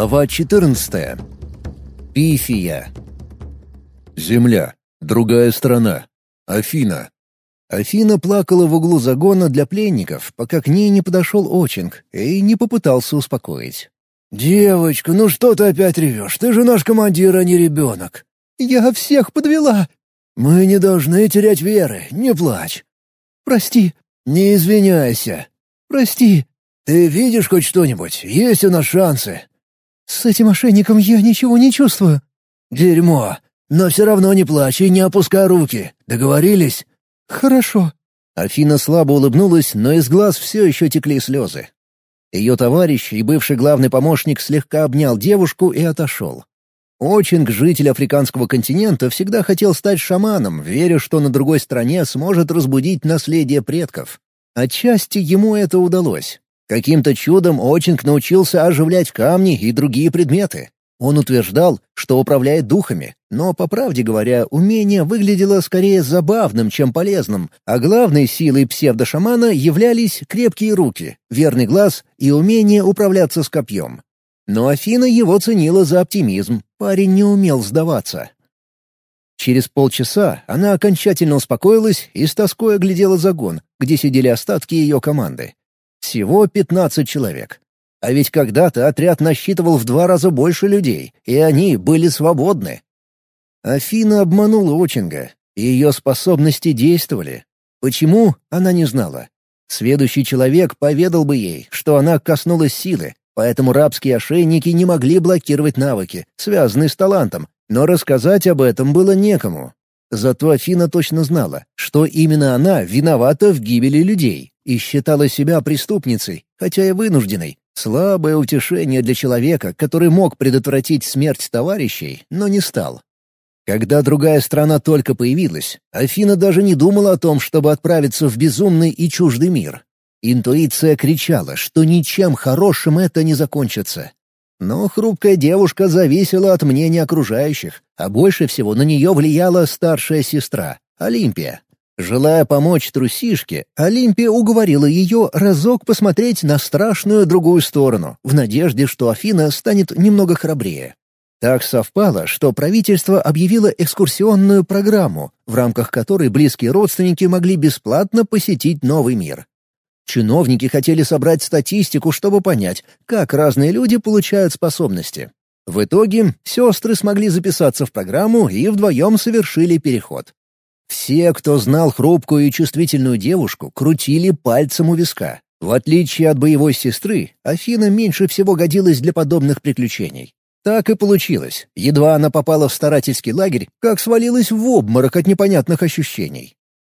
Глава 14. Пифия. Земля. Другая страна. Афина. Афина плакала в углу загона для пленников, пока к ней не подошел Очинг и не попытался успокоить. «Девочка, ну что ты опять ревешь? Ты же наш командир, а не ребенок». «Я всех подвела!» «Мы не должны терять веры, не плачь». «Прости». «Не извиняйся». «Прости». «Ты видишь хоть что-нибудь? Есть у нас шансы?» «С этим ошейником я ничего не чувствую». «Дерьмо. Но все равно не плачь и не опускай руки. Договорились?» «Хорошо». Афина слабо улыбнулась, но из глаз все еще текли слезы. Ее товарищ и бывший главный помощник слегка обнял девушку и отошел. Очинг, житель африканского континента, всегда хотел стать шаманом, веря, что на другой стороне сможет разбудить наследие предков. Отчасти ему это удалось. Каким-то чудом Очинг научился оживлять камни и другие предметы. Он утверждал, что управляет духами, но, по правде говоря, умение выглядело скорее забавным, чем полезным, а главной силой псевдошамана являлись крепкие руки, верный глаз и умение управляться с копьем. Но Афина его ценила за оптимизм, парень не умел сдаваться. Через полчаса она окончательно успокоилась и с тоской оглядела загон, где сидели остатки ее команды. Всего 15 человек. А ведь когда-то отряд насчитывал в два раза больше людей, и они были свободны. Афина обманула Очинга, ее способности действовали. Почему, она не знала. Следующий человек поведал бы ей, что она коснулась силы, поэтому рабские ошейники не могли блокировать навыки, связанные с талантом, но рассказать об этом было некому. Зато Афина точно знала, что именно она виновата в гибели людей и считала себя преступницей, хотя и вынужденной. Слабое утешение для человека, который мог предотвратить смерть товарищей, но не стал. Когда другая страна только появилась, Афина даже не думала о том, чтобы отправиться в безумный и чуждый мир. Интуиция кричала, что ничем хорошим это не закончится. Но хрупкая девушка зависела от мнения окружающих, а больше всего на нее влияла старшая сестра, Олимпия. Желая помочь трусишке, Олимпия уговорила ее разок посмотреть на страшную другую сторону, в надежде, что Афина станет немного храбрее. Так совпало, что правительство объявило экскурсионную программу, в рамках которой близкие родственники могли бесплатно посетить новый мир. Чиновники хотели собрать статистику, чтобы понять, как разные люди получают способности. В итоге сестры смогли записаться в программу и вдвоем совершили переход. Все, кто знал хрупкую и чувствительную девушку, крутили пальцем у виска. В отличие от боевой сестры, Афина меньше всего годилась для подобных приключений. Так и получилось. Едва она попала в старательский лагерь, как свалилась в обморок от непонятных ощущений.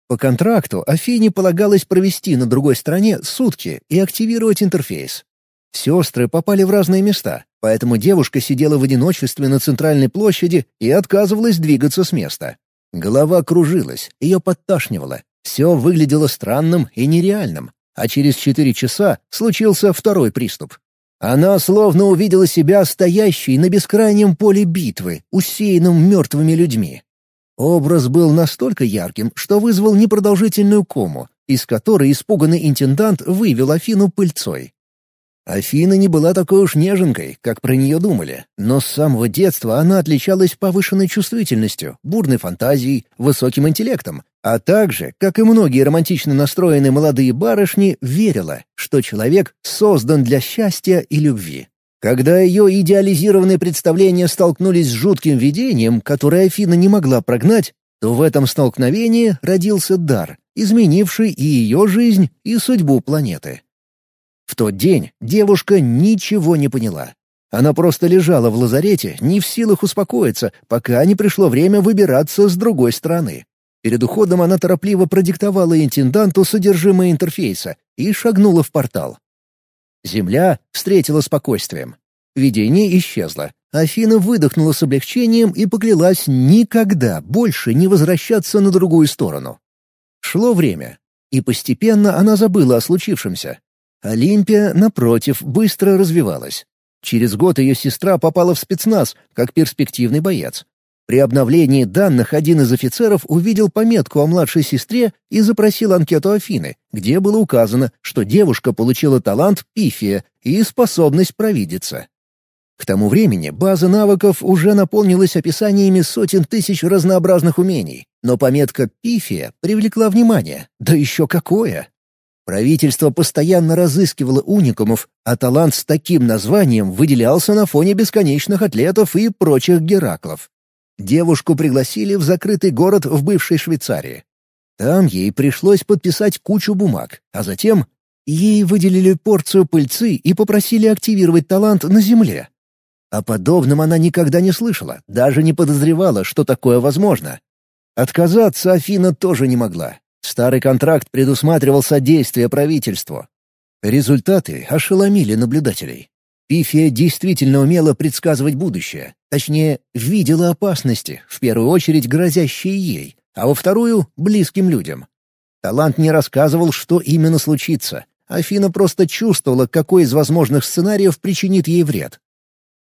По контракту Афине полагалось провести на другой стороне сутки и активировать интерфейс. Сестры попали в разные места, поэтому девушка сидела в одиночестве на центральной площади и отказывалась двигаться с места. Голова кружилась, ее подташнивало. Все выглядело странным и нереальным, а через четыре часа случился второй приступ. Она словно увидела себя стоящей на бескрайнем поле битвы, усеянном мертвыми людьми. Образ был настолько ярким, что вызвал непродолжительную кому, из которой испуганный интендант вывел Афину пыльцой. Афина не была такой уж неженкой, как про нее думали, но с самого детства она отличалась повышенной чувствительностью, бурной фантазией, высоким интеллектом, а также, как и многие романтично настроенные молодые барышни, верила, что человек создан для счастья и любви. Когда ее идеализированные представления столкнулись с жутким видением, которое Афина не могла прогнать, то в этом столкновении родился дар, изменивший и ее жизнь, и судьбу планеты. В тот день девушка ничего не поняла. Она просто лежала в лазарете, не в силах успокоиться, пока не пришло время выбираться с другой стороны. Перед уходом она торопливо продиктовала интенданту содержимое интерфейса и шагнула в портал. Земля встретила спокойствием. Видение исчезло. Афина выдохнула с облегчением и поклялась никогда больше не возвращаться на другую сторону. Шло время, и постепенно она забыла о случившемся. Олимпия, напротив, быстро развивалась. Через год ее сестра попала в спецназ, как перспективный боец. При обновлении данных один из офицеров увидел пометку о младшей сестре и запросил анкету Афины, где было указано, что девушка получила талант пифия и способность провидеться. К тому времени база навыков уже наполнилась описаниями сотен тысяч разнообразных умений, но пометка «Пифия» привлекла внимание. Да еще какое! Правительство постоянно разыскивало уникумов, а талант с таким названием выделялся на фоне бесконечных атлетов и прочих Гераклов. Девушку пригласили в закрытый город в бывшей Швейцарии. Там ей пришлось подписать кучу бумаг, а затем ей выделили порцию пыльцы и попросили активировать талант на Земле. О подобном она никогда не слышала, даже не подозревала, что такое возможно. Отказаться Афина тоже не могла. Старый контракт предусматривал содействие правительству. Результаты ошеломили наблюдателей. Пифия действительно умела предсказывать будущее, точнее, видела опасности, в первую очередь грозящие ей, а во вторую — близким людям. Талант не рассказывал, что именно случится. Афина просто чувствовала, какой из возможных сценариев причинит ей вред.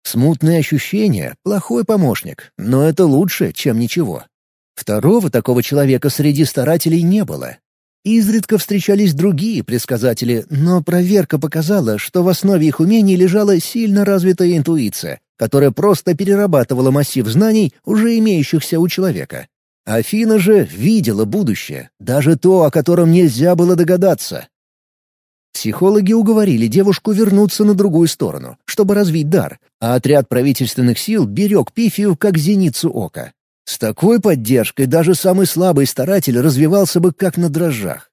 Смутные ощущения — плохой помощник, но это лучше, чем ничего. Второго такого человека среди старателей не было. Изредка встречались другие предсказатели, но проверка показала, что в основе их умений лежала сильно развитая интуиция, которая просто перерабатывала массив знаний, уже имеющихся у человека. Афина же видела будущее, даже то, о котором нельзя было догадаться. Психологи уговорили девушку вернуться на другую сторону, чтобы развить дар, а отряд правительственных сил берег Пифию как зеницу ока. С такой поддержкой даже самый слабый старатель развивался бы как на дрожжах.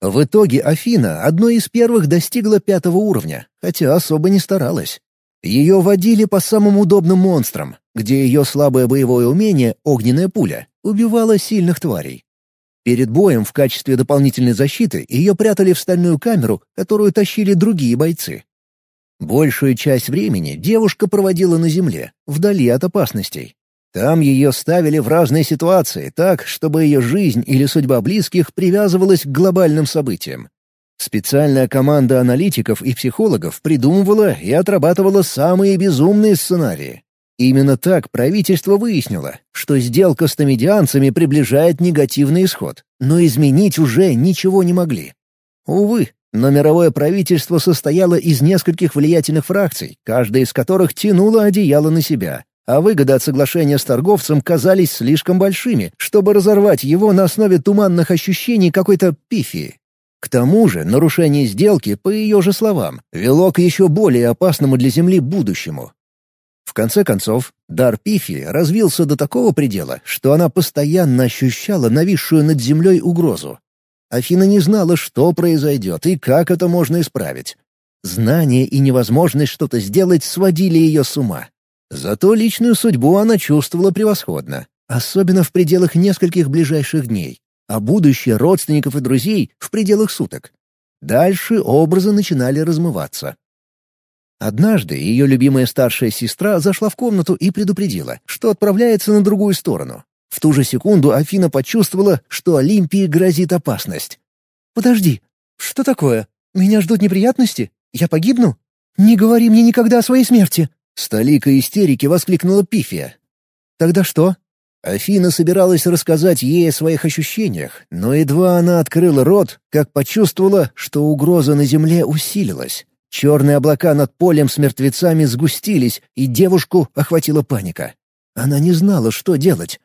В итоге Афина одной из первых достигла пятого уровня, хотя особо не старалась. Ее водили по самым удобным монстрам, где ее слабое боевое умение, огненная пуля, убивала сильных тварей. Перед боем в качестве дополнительной защиты ее прятали в стальную камеру, которую тащили другие бойцы. Большую часть времени девушка проводила на земле, вдали от опасностей. Там ее ставили в разные ситуации так, чтобы ее жизнь или судьба близких привязывалась к глобальным событиям. Специальная команда аналитиков и психологов придумывала и отрабатывала самые безумные сценарии. Именно так правительство выяснило, что сделка с томедианцами приближает негативный исход, но изменить уже ничего не могли. Увы, но мировое правительство состояло из нескольких влиятельных фракций, каждая из которых тянула одеяло на себя, а выгоды от соглашения с торговцем казались слишком большими, чтобы разорвать его на основе туманных ощущений какой-то пифии. К тому же нарушение сделки, по ее же словам, вело к еще более опасному для Земли будущему. В конце концов, дар Пифи развился до такого предела, что она постоянно ощущала нависшую над землей угрозу. Афина не знала, что произойдет и как это можно исправить. Знание и невозможность что-то сделать сводили ее с ума. Зато личную судьбу она чувствовала превосходно, особенно в пределах нескольких ближайших дней, а будущее родственников и друзей — в пределах суток. Дальше образы начинали размываться. Однажды ее любимая старшая сестра зашла в комнату и предупредила, что отправляется на другую сторону. В ту же секунду Афина почувствовала, что Олимпии грозит опасность. «Подожди, что такое? Меня ждут неприятности? Я погибну? Не говори мне никогда о своей смерти!» С толикой истерики воскликнула Пифия. «Тогда что?» Афина собиралась рассказать ей о своих ощущениях, но едва она открыла рот, как почувствовала, что угроза на земле усилилась. Черные облака над полем с мертвецами сгустились, и девушку охватила паника. Она не знала, что делать.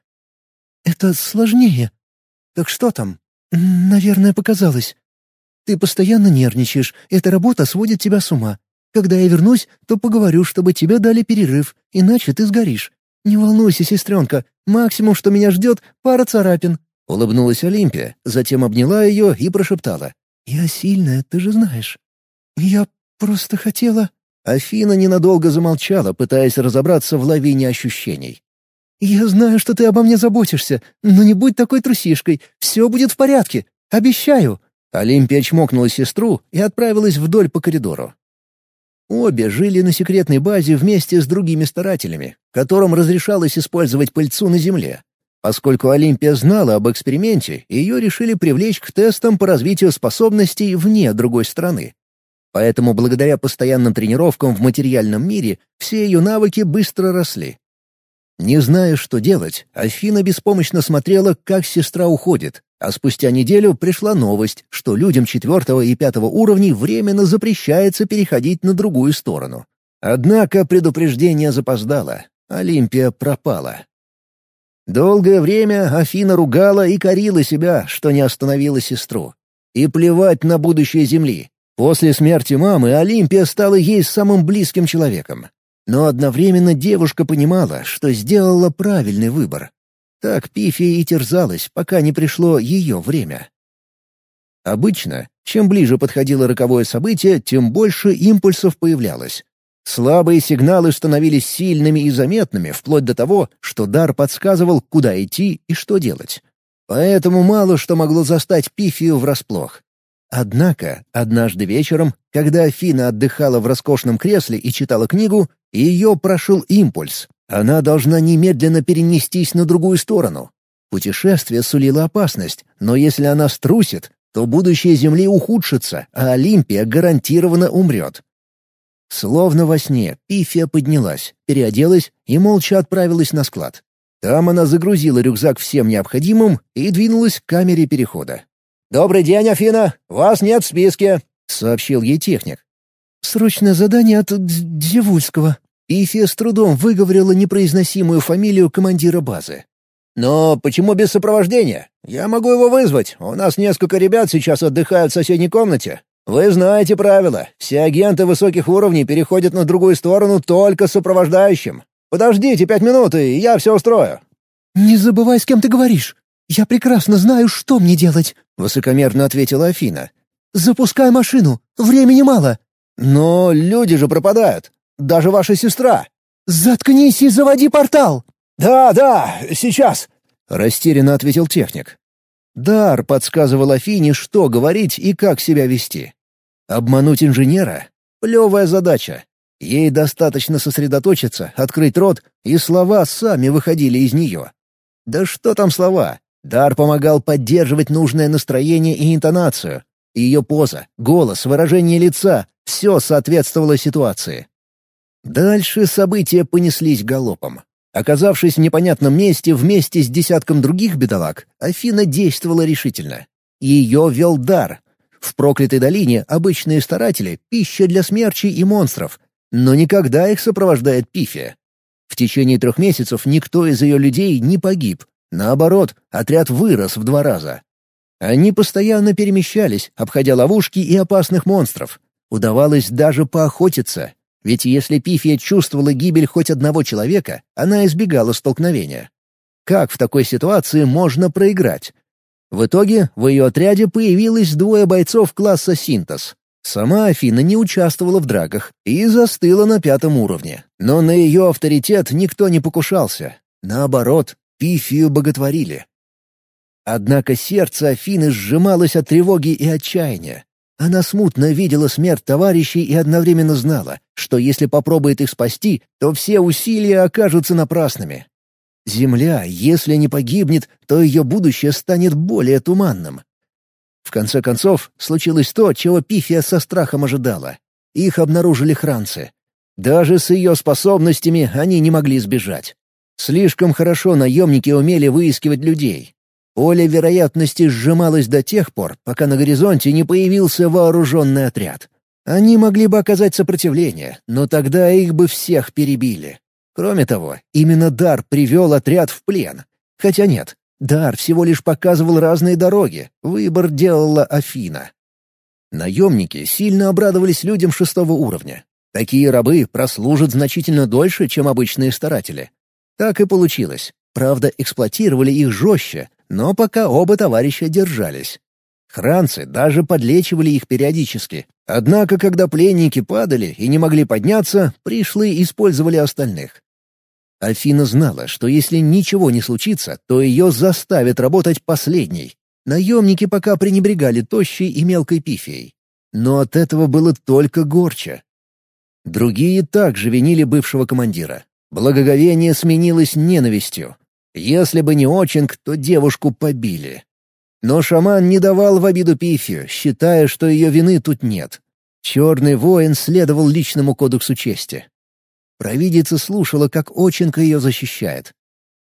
«Это сложнее. Так что там?» «Наверное, показалось. Ты постоянно нервничаешь, эта работа сводит тебя с ума. Когда я вернусь, то поговорю, чтобы тебе дали перерыв, иначе ты сгоришь. Не волнуйся, сестренка, максимум, что меня ждет, пара царапин». Улыбнулась Олимпия, затем обняла ее и прошептала. «Я сильная, ты же знаешь. Я просто хотела...» Афина ненадолго замолчала, пытаясь разобраться в лавине ощущений. «Я знаю, что ты обо мне заботишься, но не будь такой трусишкой. Все будет в порядке. Обещаю». Олимпия чмокнула сестру и отправилась вдоль по коридору. Обе жили на секретной базе вместе с другими старателями, которым разрешалось использовать пыльцу на Земле. Поскольку Олимпия знала об эксперименте, ее решили привлечь к тестам по развитию способностей вне другой страны. Поэтому благодаря постоянным тренировкам в материальном мире все ее навыки быстро росли. Не зная, что делать, Афина беспомощно смотрела, как сестра уходит, а спустя неделю пришла новость, что людям четвертого и пятого уровней временно запрещается переходить на другую сторону. Однако предупреждение запоздало. Олимпия пропала. Долгое время Афина ругала и корила себя, что не остановила сестру. И плевать на будущее Земли. После смерти мамы Олимпия стала ей самым близким человеком. Но одновременно девушка понимала, что сделала правильный выбор. Так Пифия и терзалась, пока не пришло ее время. Обычно, чем ближе подходило роковое событие, тем больше импульсов появлялось. Слабые сигналы становились сильными и заметными, вплоть до того, что дар подсказывал, куда идти и что делать. Поэтому мало что могло застать Пифию врасплох. Однако, однажды вечером, когда Афина отдыхала в роскошном кресле и читала книгу, ее прошел импульс. Она должна немедленно перенестись на другую сторону. Путешествие сулило опасность, но если она струсит, то будущее Земли ухудшится, а Олимпия гарантированно умрет. Словно во сне, Пифия поднялась, переоделась и молча отправилась на склад. Там она загрузила рюкзак всем необходимым и двинулась к камере перехода. «Добрый день, Афина! Вас нет в списке!» — сообщил ей техник. «Срочное задание от Дзевульского». Пифия с трудом выговорила непроизносимую фамилию командира базы. «Но почему без сопровождения? Я могу его вызвать. У нас несколько ребят сейчас отдыхают в соседней комнате. «Вы знаете правила. Все агенты высоких уровней переходят на другую сторону только сопровождающим. Подождите пять минут, и я все устрою». «Не забывай, с кем ты говоришь. Я прекрасно знаю, что мне делать», — высокомерно ответила Афина. «Запускай машину. Времени мало». «Но люди же пропадают. Даже ваша сестра». «Заткнись и заводи портал!» «Да, да, сейчас», — растерянно ответил техник. Дар подсказывал Афине, что говорить и как себя вести. Обмануть инженера — плевая задача. Ей достаточно сосредоточиться, открыть рот, и слова сами выходили из нее. Да что там слова? Дар помогал поддерживать нужное настроение и интонацию. Ее поза, голос, выражение лица — все соответствовало ситуации. Дальше события понеслись галопом. Оказавшись в непонятном месте вместе с десятком других бедолаг, Афина действовала решительно. Ее вел дар, в проклятой долине обычные старатели — пища для смерчей и монстров, но никогда их сопровождает пифия. В течение трех месяцев никто из ее людей не погиб. Наоборот, отряд вырос в два раза. Они постоянно перемещались, обходя ловушки и опасных монстров. Удавалось даже поохотиться, ведь если Пифия чувствовала гибель хоть одного человека, она избегала столкновения. Как в такой ситуации можно проиграть? В итоге в ее отряде появилось двое бойцов класса «Синтез». Сама Афина не участвовала в драках и застыла на пятом уровне. Но на ее авторитет никто не покушался. Наоборот, Пифию боготворили. Однако сердце Афины сжималось от тревоги и отчаяния. Она смутно видела смерть товарищей и одновременно знала, что если попробует их спасти, то все усилия окажутся напрасными. Земля, если не погибнет, то ее будущее станет более туманным. В конце концов, случилось то, чего Пифия со страхом ожидала. Их обнаружили хранцы. Даже с ее способностями они не могли сбежать. Слишком хорошо наемники умели выискивать людей. Поле вероятности сжималось до тех пор, пока на горизонте не появился вооруженный отряд. Они могли бы оказать сопротивление, но тогда их бы всех перебили. Кроме того, именно Дар привел отряд в плен. Хотя нет, Дар всего лишь показывал разные дороги, выбор делала Афина. Наемники сильно обрадовались людям шестого уровня. Такие рабы прослужат значительно дольше, чем обычные старатели. Так и получилось. Правда, эксплуатировали их жестче, но пока оба товарища держались. Хранцы даже подлечивали их периодически. Однако, когда пленники падали и не могли подняться, пришлые использовали остальных. Афина знала, что если ничего не случится, то ее заставят работать последней. Наемники пока пренебрегали тощей и мелкой пифией. Но от этого было только горче. Другие также винили бывшего командира. Благоговение сменилось ненавистью. Если бы не Очинг, то девушку побили. Но шаман не давал в обиду Пифию, считая, что ее вины тут нет. Черный воин следовал личному кодексу чести. Провидица слушала, как Оченко ее защищает.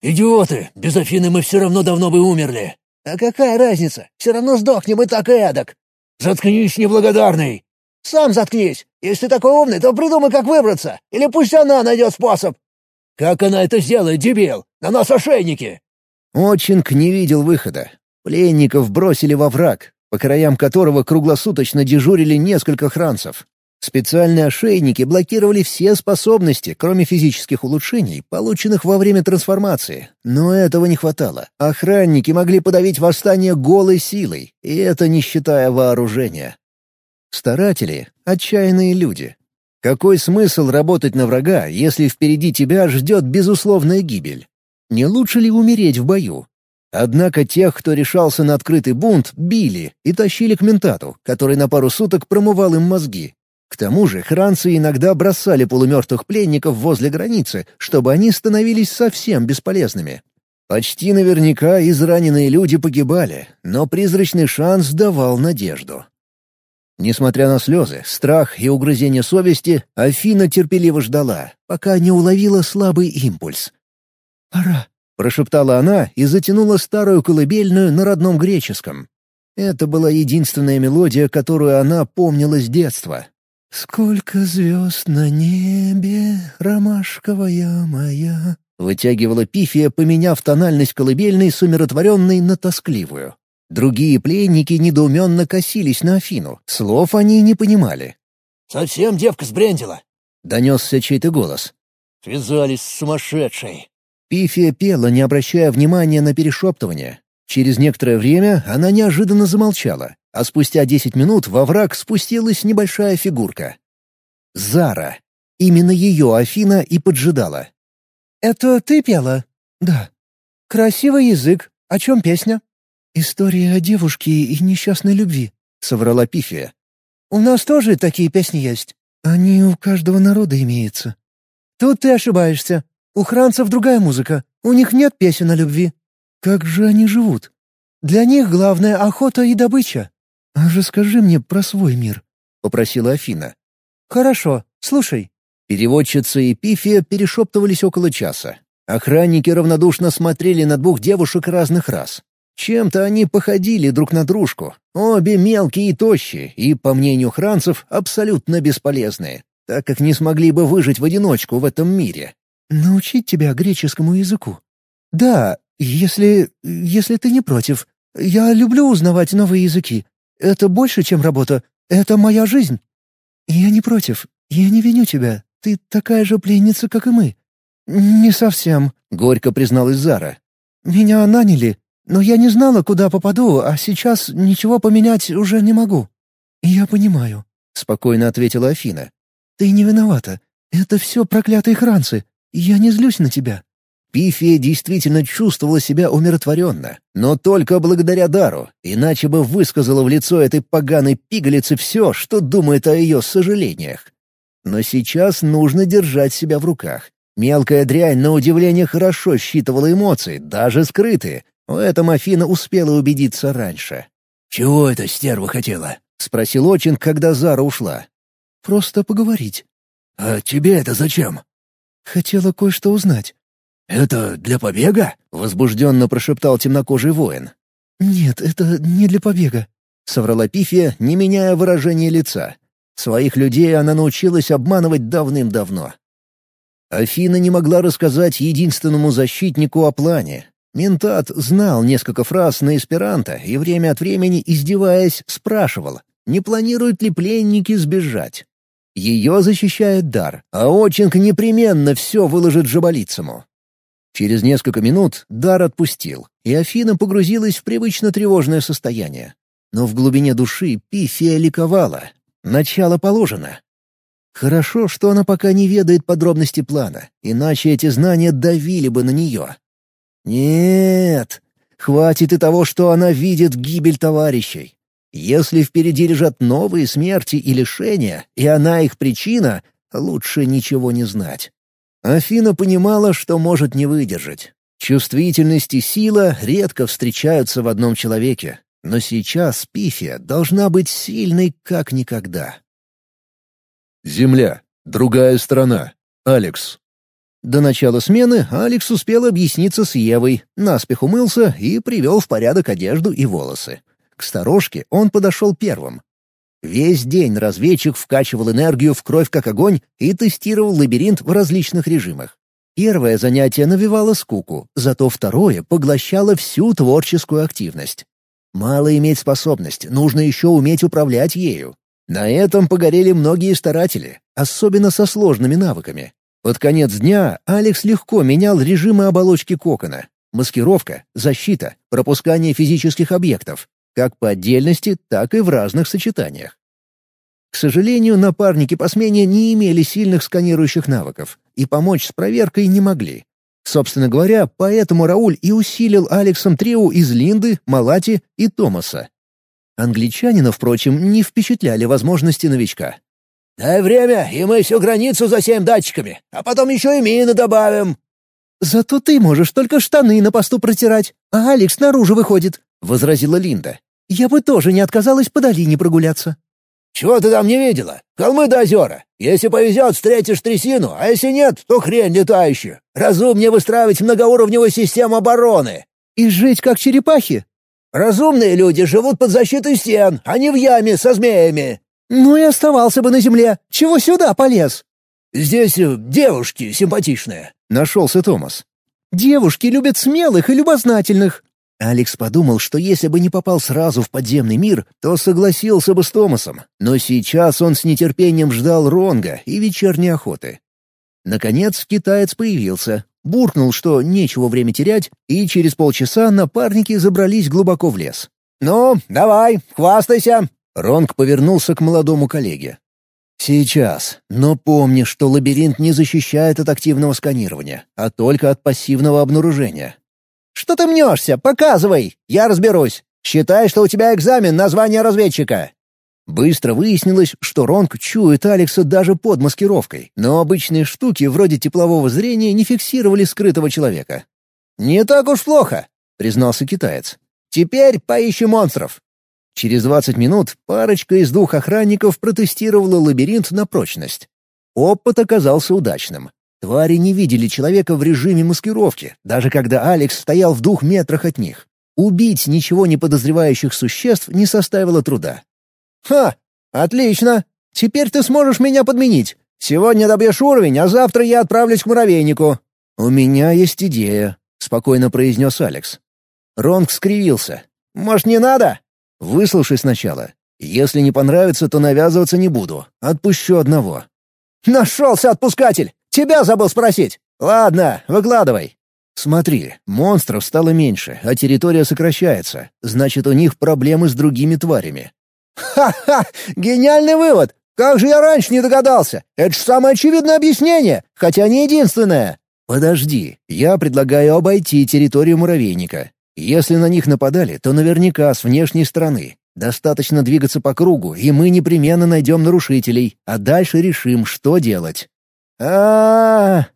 «Идиоты! Без Афины мы все равно давно бы умерли!» «А какая разница? Все равно сдохнем и так и эдак!» «Заткнись, неблагодарный!» Сам заткнись! Если ты такой умный, то придумай, как выбраться! Или пусть она найдет способ!» «Как она это сделает, дебил? На нас ошейники!» Очинг не видел выхода. Пленников бросили во враг, по краям которого круглосуточно дежурили несколько хранцев. Специальные ошейники блокировали все способности, кроме физических улучшений, полученных во время трансформации. Но этого не хватало. Охранники могли подавить восстание голой силой, и это не считая вооружения. Старатели — отчаянные люди. Какой смысл работать на врага, если впереди тебя ждет безусловная гибель? Не лучше ли умереть в бою? Однако тех, кто решался на открытый бунт, били и тащили к ментату, который на пару суток промывал им мозги, к тому же хранцы иногда бросали полумертвых пленников возле границы, чтобы они становились совсем бесполезными. Почти наверняка израненные люди погибали, но призрачный шанс давал надежду. Несмотря на слезы, страх и угрызение совести, Афина терпеливо ждала, пока не уловила слабый импульс. «Пора», — прошептала она и затянула старую колыбельную на родном греческом. Это была единственная мелодия, которую она помнила с детства, «Сколько звезд на небе, ромашковая моя!» Вытягивала Пифия, поменяв тональность колыбельной с умиротворенной на тоскливую. Другие пленники недоуменно косились на Афину. Слов они не понимали. «Совсем девка сбрендила!» — донесся чей-то голос. «Связались с сумасшедшей!» Пифия пела, не обращая внимания на перешептывание. Через некоторое время она неожиданно замолчала, а спустя десять минут во враг спустилась небольшая фигурка. Зара. Именно ее Афина и поджидала. «Это ты пела?» «Да». «Красивый язык. О чем песня?» «История о девушке и несчастной любви», — соврала Пифия. «У нас тоже такие песни есть. Они у каждого народа имеются». «Тут ты ошибаешься. У хранцев другая музыка. У них нет песен о любви». «Как же они живут?» «Для них главное — охота и добыча». «А расскажи мне про свой мир», — попросила Афина. «Хорошо, слушай». Переводчица и Пифия перешептывались около часа. Охранники равнодушно смотрели на двух девушек разных рас. Чем-то они походили друг на дружку. Обе мелкие и тощие, и, по мнению хранцев, абсолютно бесполезные, так как не смогли бы выжить в одиночку в этом мире. «Научить тебя греческому языку?» «Да, если... если ты не против. Я люблю узнавать новые языки. Это больше, чем работа. Это моя жизнь». «Я не против. Я не виню тебя. Ты такая же пленница, как и мы». «Не совсем», — горько призналась Зара. «Меня наняли, но я не знала, куда попаду, а сейчас ничего поменять уже не могу». «Я понимаю», — спокойно ответила Афина. «Ты не виновата. Это все проклятые хранцы. Я не злюсь на тебя. Пифия действительно чувствовала себя умиротворенно, но только благодаря дару, иначе бы высказала в лицо этой поганой пигалице все, что думает о ее сожалениях. Но сейчас нужно держать себя в руках. Мелкая дрянь, на удивление, хорошо считывала эмоции, даже скрытые. В этом Афина успела убедиться раньше. «Чего эта стерва хотела?» — спросил Очин, когда Зара ушла. «Просто поговорить». «А тебе это зачем?» «Хотела кое-что узнать. «Это для побега?» — возбужденно прошептал темнокожий воин. «Нет, это не для побега», — соврала Пифия, не меняя выражения лица. Своих людей она научилась обманывать давным-давно. Афина не могла рассказать единственному защитнику о плане. Ментат знал несколько фраз на эсперанто и время от времени, издеваясь, спрашивал, не планируют ли пленники сбежать. Ее защищает дар, а Очинг непременно все выложит жаболицему. Через несколько минут дар отпустил, и Афина погрузилась в привычно тревожное состояние. Но в глубине души Пифия ликовала. Начало положено. Хорошо, что она пока не ведает подробности плана, иначе эти знания давили бы на нее. Нет, хватит и того, что она видит гибель товарищей. Если впереди лежат новые смерти и лишения, и она их причина, лучше ничего не знать. Афина понимала, что может не выдержать. Чувствительность и сила редко встречаются в одном человеке, но сейчас Пифия должна быть сильной как никогда. Земля. Другая сторона. Алекс. До начала смены Алекс успел объясниться с Евой, наспех умылся и привел в порядок одежду и волосы. К сторожке он подошел первым. Весь день разведчик вкачивал энергию в кровь как огонь и тестировал лабиринт в различных режимах. Первое занятие навевало скуку, зато второе поглощало всю творческую активность. Мало иметь способность, нужно еще уметь управлять ею. На этом погорели многие старатели, особенно со сложными навыками. Под конец дня Алекс легко менял режимы оболочки кокона. Маскировка, защита, пропускание физических объектов. Как по отдельности, так и в разных сочетаниях. К сожалению, напарники по смене не имели сильных сканирующих навыков и помочь с проверкой не могли. Собственно говоря, поэтому Рауль и усилил Алексом трио из Линды, Малати и Томаса. Англичанина, впрочем, не впечатляли возможности новичка. «Дай время, и мы всю границу за семь датчиками, а потом еще и мины добавим». «Зато ты можешь только штаны на посту протирать, а Алекс наружу выходит», — возразила Линда. «Я бы тоже не отказалась по долине прогуляться». «Чего ты там не видела? Холмы до озера. Если повезет, встретишь трясину, а если нет, то хрень летающую. Разумнее выстраивать многоуровневую систему обороны». «И жить как черепахи?» «Разумные люди живут под защитой стен, а не в яме со змеями». «Ну и оставался бы на земле. Чего сюда полез?» «Здесь э, девушки симпатичные», — нашелся Томас. «Девушки любят смелых и любознательных». Алекс подумал, что если бы не попал сразу в подземный мир, то согласился бы с Томасом, но сейчас он с нетерпением ждал Ронга и вечерней охоты. Наконец китаец появился, буркнул, что нечего время терять, и через полчаса напарники забрались глубоко в лес. «Ну, давай, хвастайся!» Ронг повернулся к молодому коллеге. «Сейчас. Но помни, что лабиринт не защищает от активного сканирования, а только от пассивного обнаружения. «Что ты мнешься? Показывай! Я разберусь! Считай, что у тебя экзамен на звание разведчика!» Быстро выяснилось, что Ронг чует Алекса даже под маскировкой, но обычные штуки вроде теплового зрения не фиксировали скрытого человека. «Не так уж плохо», — признался китаец. «Теперь поищи монстров». Через двадцать минут парочка из двух охранников протестировала лабиринт на прочность. Опыт оказался удачным. Твари не видели человека в режиме маскировки, даже когда Алекс стоял в двух метрах от них. Убить ничего не подозревающих существ не составило труда. «Ха! Отлично! Теперь ты сможешь меня подменить. Сегодня добьешь уровень, а завтра я отправлюсь к муравейнику». «У меня есть идея», — спокойно произнес Алекс. Ронг скривился. «Может, не надо?» «Выслушай сначала. Если не понравится, то навязываться не буду. Отпущу одного». «Нашелся отпускатель! Тебя забыл спросить. Ладно, выкладывай. Смотри, монстров стало меньше, а территория сокращается. Значит, у них проблемы с другими тварями. Ха-ха! Гениальный вывод! Как же я раньше не догадался? Это же самое очевидное объяснение, хотя не единственное. Подожди, я предлагаю обойти территорию муравейника. Если на них нападали, то наверняка с внешней стороны. Достаточно двигаться по кругу, и мы непременно найдем нарушителей, а дальше решим, что делать а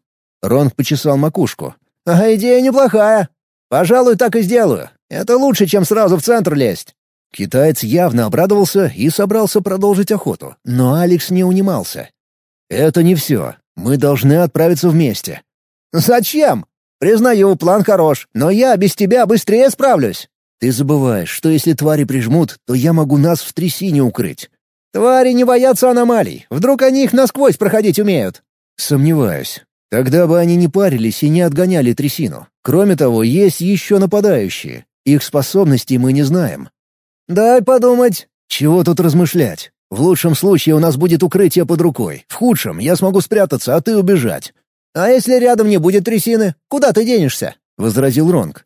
Ронг почесал макушку. «А идея неплохая. Пожалуй, так и сделаю. Это лучше, чем сразу в центр лезть». Китаец явно обрадовался и собрался продолжить охоту, но Алекс не унимался. «Это не все. Мы должны отправиться вместе». «Зачем? Признаю, план хорош, но я без тебя быстрее справлюсь». «Ты забываешь, что если твари прижмут, то я могу нас в трясине укрыть». «Твари не боятся аномалий. Вдруг они их насквозь проходить умеют?» Сомневаюсь. Тогда бы они не парились и не отгоняли трясину. Кроме того, есть еще нападающие. Их способностей мы не знаем. «Дай подумать». «Чего тут размышлять? В лучшем случае у нас будет укрытие под рукой. В худшем я смогу спрятаться, а ты убежать». «А если рядом не будет трясины? Куда ты денешься?» — возразил Ронг.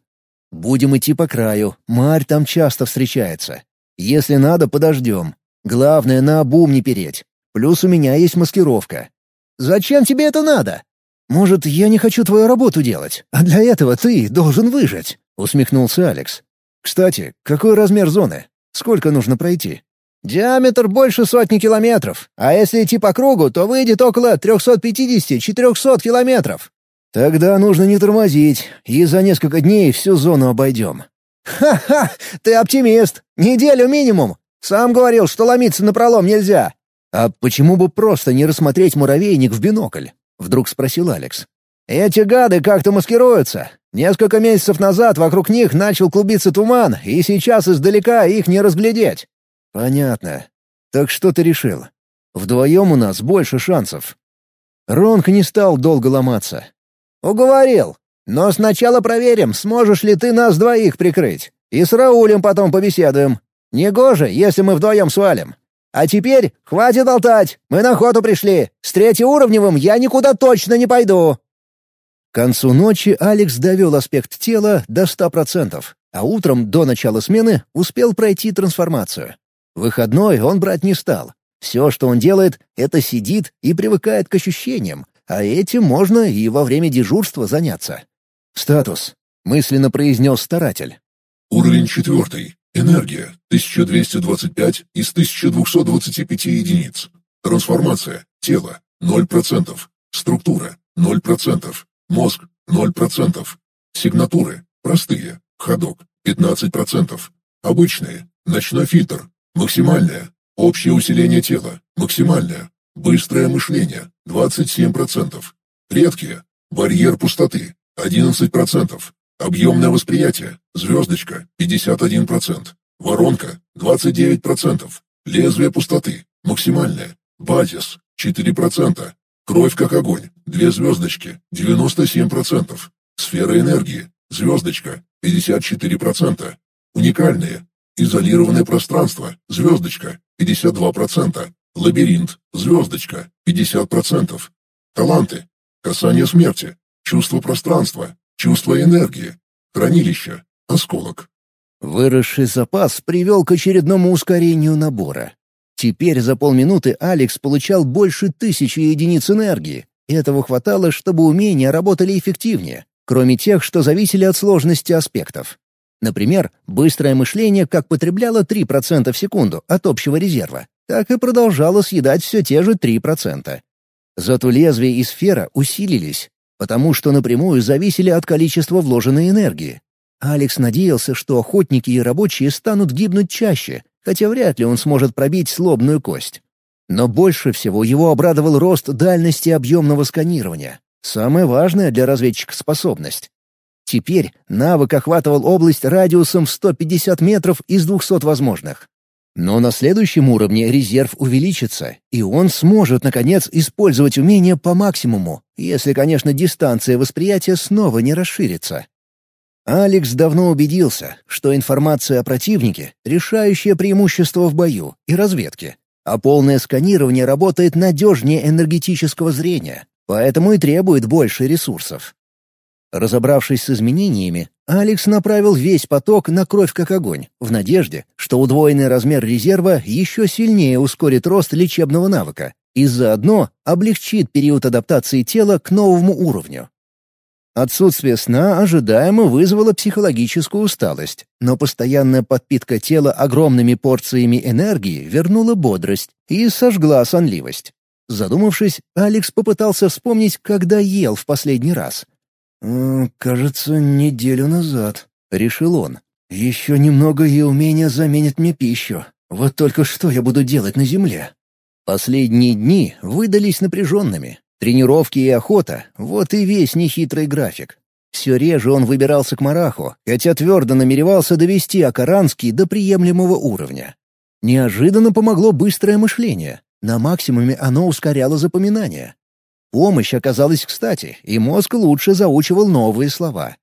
«Будем идти по краю. Марь там часто встречается. Если надо, подождем. Главное, на обум не переть. Плюс у меня есть маскировка. Зачем тебе это надо?» «Может, я не хочу твою работу делать, а для этого ты должен выжить», — усмехнулся Алекс. «Кстати, какой размер зоны? Сколько нужно пройти?» «Диаметр больше сотни километров, а если идти по кругу, то выйдет около 350-400 километров». «Тогда нужно не тормозить, и за несколько дней всю зону обойдем». «Ха-ха! Ты оптимист! Неделю минимум! Сам говорил, что ломиться на пролом нельзя!» «А почему бы просто не рассмотреть муравейник в бинокль?» — вдруг спросил Алекс. «Эти гады как-то маскируются. Несколько месяцев назад вокруг них начал клубиться туман, и сейчас издалека их не разглядеть». «Понятно. Так что ты решил? Вдвоем у нас больше шансов». Ронг не стал долго ломаться. «Уговорил. Но сначала проверим, сможешь ли ты нас двоих прикрыть. И с Раулем потом побеседуем. Негоже, если мы вдвоем свалим. А теперь хватит болтать, мы на охоту пришли. С третьеуровневым я никуда точно не пойду». К концу ночи Алекс довел аспект тела до ста процентов, а утром, до начала смены, успел пройти трансформацию. Выходной он брать не стал. Все, что он делает, это сидит и привыкает к ощущениям, а этим можно и во время дежурства заняться. «Статус», — мысленно произнес старатель. «Уровень четвертый. Энергия — 1225 из 1225 единиц. Трансформация. Тело — 0%. Структура — 0%. Мозг — 0%. Сигнатуры — простые. Ходок — 15%. Обычные. Ночной фильтр. Максимальное. Общее усиление тела. Максимальное. Быстрое мышление. 27%. Редкие. Барьер пустоты. 11%. Объемное восприятие. Звездочка. 51%. Воронка. 29%. Лезвие пустоты. Максимальное. Базис. 4%. Кровь как огонь. Две звездочки. 97%. Сфера энергии. Звездочка. 54%. Уникальные. Изолированное пространство. Звездочка. 52%. Лабиринт. Звездочка. 50%. Таланты. Касание смерти. Чувство пространства. Чувство энергии. Хранилище. Осколок. Выросший запас привел к очередному ускорению набора. Теперь за полминуты Алекс получал больше тысячи единиц энергии. Этого хватало, чтобы умения работали эффективнее, кроме тех, что зависели от сложности аспектов. Например, быстрое мышление как потребляло 3% в секунду от общего резерва, так и продолжало съедать все те же 3%. Зато лезвие и сфера усилились, потому что напрямую зависели от количества вложенной энергии. Алекс надеялся, что охотники и рабочие станут гибнуть чаще, хотя вряд ли он сможет пробить слобную кость. Но больше всего его обрадовал рост дальности объемного сканирования. Самая важная для разведчика способность. Теперь навык охватывал область радиусом в 150 метров из 200 возможных. Но на следующем уровне резерв увеличится, и он сможет, наконец, использовать умение по максимуму, если, конечно, дистанция восприятия снова не расширится. Алекс давно убедился, что информация о противнике — решающее преимущество в бою и разведке, а полное сканирование работает надежнее энергетического зрения, поэтому и требует больше ресурсов. Разобравшись с изменениями, Алекс направил весь поток на кровь как огонь, в надежде, что удвоенный размер резерва еще сильнее ускорит рост лечебного навыка и заодно облегчит период адаптации тела к новому уровню. Отсутствие сна ожидаемо вызвало психологическую усталость, но постоянная подпитка тела огромными порциями энергии вернула бодрость и сожгла сонливость. Задумавшись, Алекс попытался вспомнить, когда ел в последний раз. «Кажется, неделю назад», — решил он. «Еще немного и умение заменит мне пищу. Вот только что я буду делать на земле?» Последние дни выдались напряженными. Тренировки и охота — вот и весь нехитрый график. Все реже он выбирался к Мараху, хотя твердо намеревался довести Акаранский до приемлемого уровня. Неожиданно помогло быстрое мышление. На максимуме оно ускоряло запоминание. Помощь оказалась кстати, и мозг лучше заучивал новые слова.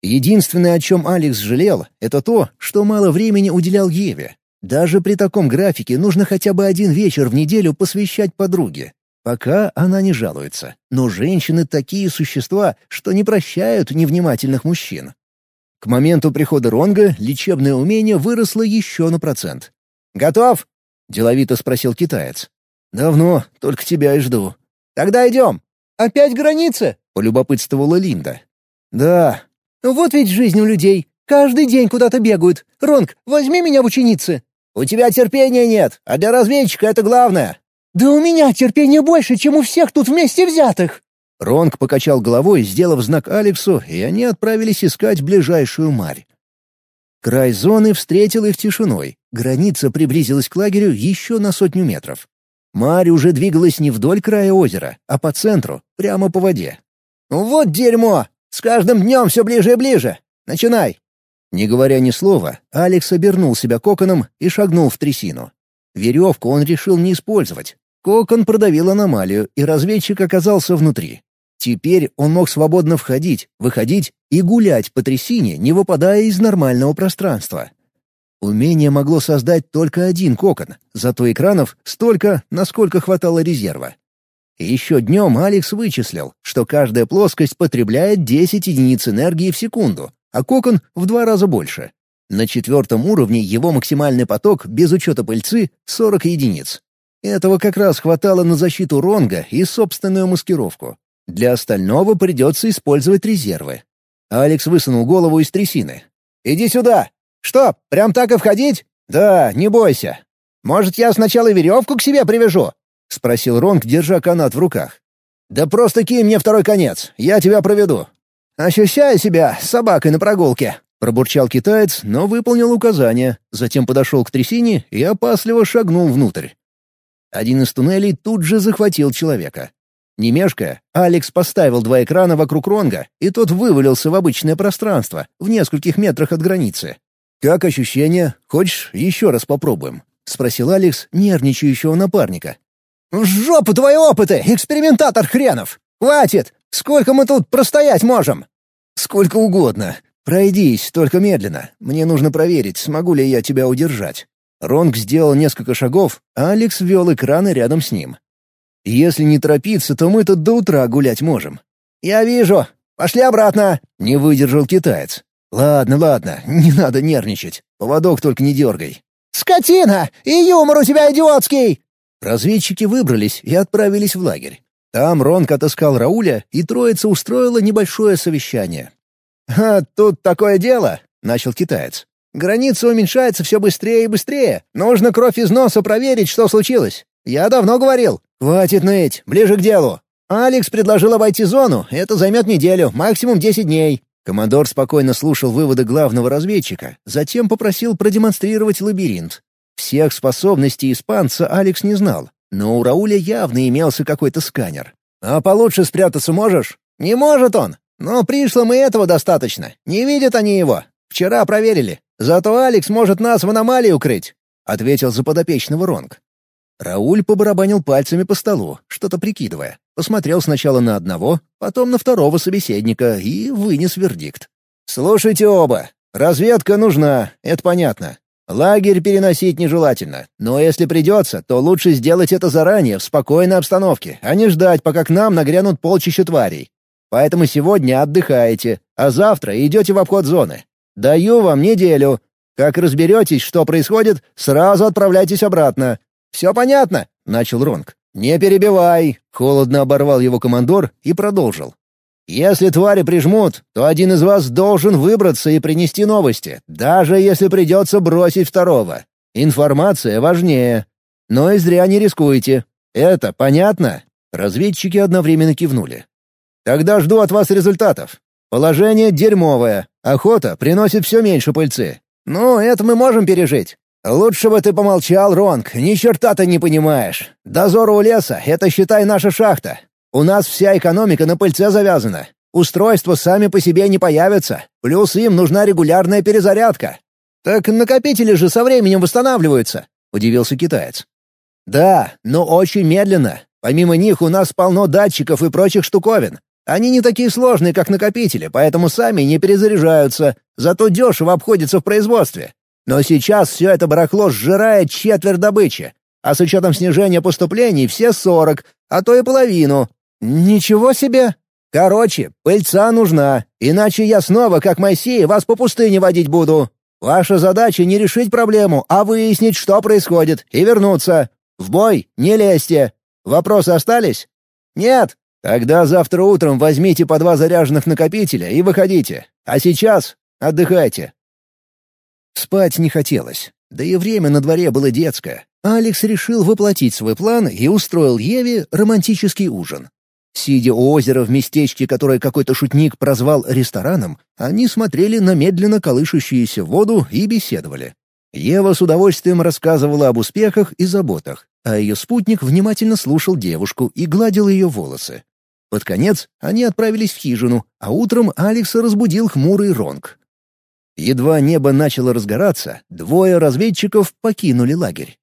Единственное, о чем Алекс жалел, это то, что мало времени уделял Еве. Даже при таком графике нужно хотя бы один вечер в неделю посвящать подруге. Пока она не жалуется. Но женщины такие существа, что не прощают невнимательных мужчин. К моменту прихода Ронга лечебное умение выросло еще на процент. «Готов?» — деловито спросил китаец. «Давно, только тебя и жду», «Тогда идем». «Опять граница?» — полюбопытствовала Линда. «Да». «Вот ведь жизнь у людей. Каждый день куда-то бегают. Ронг, возьми меня в ученицы». «У тебя терпения нет, а для разведчика это главное». «Да у меня терпения больше, чем у всех тут вместе взятых». Ронг покачал головой, сделав знак Алексу, и они отправились искать ближайшую марь. Край зоны встретил их тишиной. Граница приблизилась к лагерю еще на сотню метров. Марь уже двигалась не вдоль края озера, а по центру, прямо по воде. «Вот дерьмо! С каждым днем все ближе и ближе! Начинай!» Не говоря ни слова, Алекс обернул себя коконом и шагнул в трясину. Веревку он решил не использовать. Кокон продавил аномалию, и разведчик оказался внутри. Теперь он мог свободно входить, выходить и гулять по трясине, не выпадая из нормального пространства. Умение могло создать только один кокон, зато экранов столько, насколько хватало резерва. еще днем Алекс вычислил, что каждая плоскость потребляет 10 единиц энергии в секунду, а кокон — в два раза больше. На четвертом уровне его максимальный поток, без учета пыльцы, — 40 единиц. Этого как раз хватало на защиту Ронга и собственную маскировку. Для остального придется использовать резервы. Алекс высунул голову из трясины. «Иди сюда!» «Что, прям так и входить?» «Да, не бойся. Может, я сначала веревку к себе привяжу?» — спросил Ронг, держа канат в руках. «Да просто кинь мне второй конец, я тебя проведу». «Ощущаю себя собакой на прогулке», — пробурчал китаец, но выполнил указание, затем подошел к трясине и опасливо шагнул внутрь. Один из туннелей тут же захватил человека. Не Алекс поставил два экрана вокруг Ронга, и тот вывалился в обычное пространство, в нескольких метрах от границы. «Как ощущения? Хочешь, еще раз попробуем?» — спросил Алекс, нервничающего напарника. «В жопу твои опыты, экспериментатор хренов! Хватит! Сколько мы тут простоять можем?» «Сколько угодно. Пройдись, только медленно. Мне нужно проверить, смогу ли я тебя удержать». Ронг сделал несколько шагов, а Алекс ввел экраны рядом с ним. «Если не торопиться, то мы тут до утра гулять можем». «Я вижу. Пошли обратно!» — не выдержал китаец. «Ладно, ладно, не надо нервничать. Поводок только не дергай». «Скотина! И юмор у тебя идиотский!» Разведчики выбрались и отправились в лагерь. Там Ронк отыскал Рауля, и троица устроила небольшое совещание. «А тут такое дело», — начал китаец. «Граница уменьшается все быстрее и быстрее. Нужно кровь из носа проверить, что случилось. Я давно говорил. Хватит ныть, ближе к делу. Алекс предложил обойти зону, это займет неделю, максимум десять дней. Командор спокойно слушал выводы главного разведчика, затем попросил продемонстрировать лабиринт. Всех способностей испанца Алекс не знал, но у Рауля явно имелся какой-то сканер. «А получше спрятаться можешь?» «Не может он. Но пришлым и этого достаточно. Не видят они его. Вчера проверили. Зато Алекс может нас в аномалии укрыть», — ответил за подопечного Ронг. Рауль побарабанил пальцами по столу, что-то прикидывая. Посмотрел сначала на одного, потом на второго собеседника и вынес вердикт. «Слушайте оба. Разведка нужна, это понятно. Лагерь переносить нежелательно, но если придется, то лучше сделать это заранее, в спокойной обстановке, а не ждать, пока к нам нагрянут полчища тварей. Поэтому сегодня отдыхаете, а завтра идете в обход зоны. Даю вам неделю. Как разберетесь, что происходит, сразу отправляйтесь обратно. Все понятно?» — начал Ронг. «Не перебивай!» — холодно оборвал его командор и продолжил. «Если твари прижмут, то один из вас должен выбраться и принести новости, даже если придется бросить второго. Информация важнее. Но и зря не рискуйте. Это понятно?» Разведчики одновременно кивнули. «Тогда жду от вас результатов. Положение дерьмовое. Охота приносит все меньше пыльцы. Ну, это мы можем пережить. «Лучше бы ты помолчал, Ронг, ни черта ты не понимаешь. Дозор у леса — это, считай, наша шахта. У нас вся экономика на пыльце завязана. Устройства сами по себе не появятся, плюс им нужна регулярная перезарядка». «Так накопители же со временем восстанавливаются», — удивился китаец. «Да, но очень медленно. Помимо них у нас полно датчиков и прочих штуковин. Они не такие сложные, как накопители, поэтому сами не перезаряжаются, зато дешево обходятся в производстве. Но сейчас все это барахло сжирает четверть добычи, а с учетом снижения поступлений все сорок, а то и половину. Ничего себе! Короче, пыльца нужна, иначе я снова, как Моисей, вас по пустыне водить буду. Ваша задача не решить проблему, а выяснить, что происходит, и вернуться. В бой не лезьте. Вопросы остались? Нет? Тогда завтра утром возьмите по два заряженных накопителя и выходите. А сейчас отдыхайте. Спать не хотелось. Да и время на дворе было детское. Алекс решил воплотить свой план и устроил Еве романтический ужин. Сидя у озера в местечке, которое какой-то шутник прозвал рестораном, они смотрели на медленно колышущуюся воду и беседовали. Ева с удовольствием рассказывала об успехах и заботах, а ее спутник внимательно слушал девушку и гладил ее волосы. Под конец они отправились в хижину, а утром Алекса разбудил хмурый Ронг. Едва небо начало разгораться, двое разведчиков покинули лагерь.